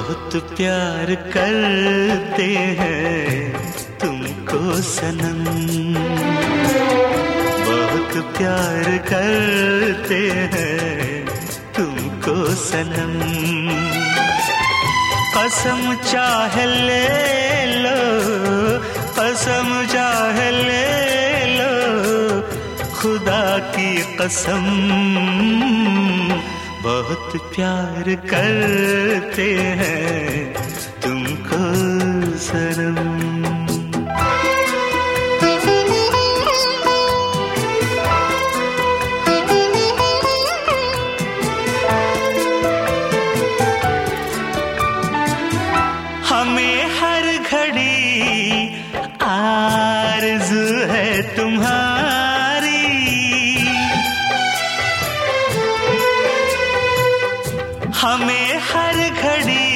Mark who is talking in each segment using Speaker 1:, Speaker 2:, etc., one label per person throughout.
Speaker 1: प्यार करते हैं तुमको सनम। बहुत प्यार करते हैं तुमको सनम। कसम चाहे ले लो, कसम चाहे ले लो, खुदा की कसम। बहुत प्यार करते हैं तुमको सनम हमें हर घड़ी आरज़ू हमें हर घड़ी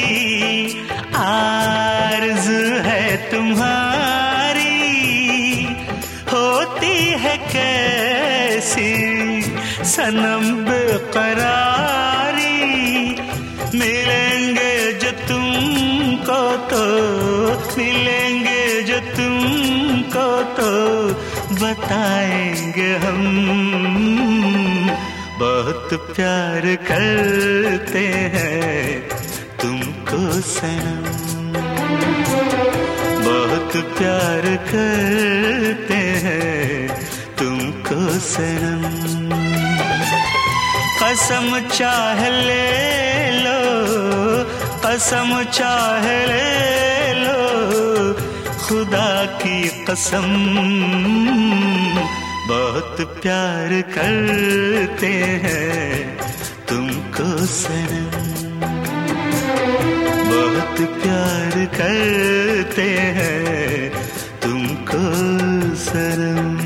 Speaker 1: आरज़ू है तुम्हारी। होती है कैसी सनम बेकरारी मिलेंगे जो तुमको तो मिलेंगे जो तुमको तो बताएँगे हम बहुत प्यार करते हैं तुमको सनम। बहुत प्यार करते हैं तुमको सनम। कसम चाह ले लो, कसम चाह ले लो, खुदा की कसम बहुत प्यार करते हैं तुमको सनम बहुत प्यार करते हैं तुमको सनम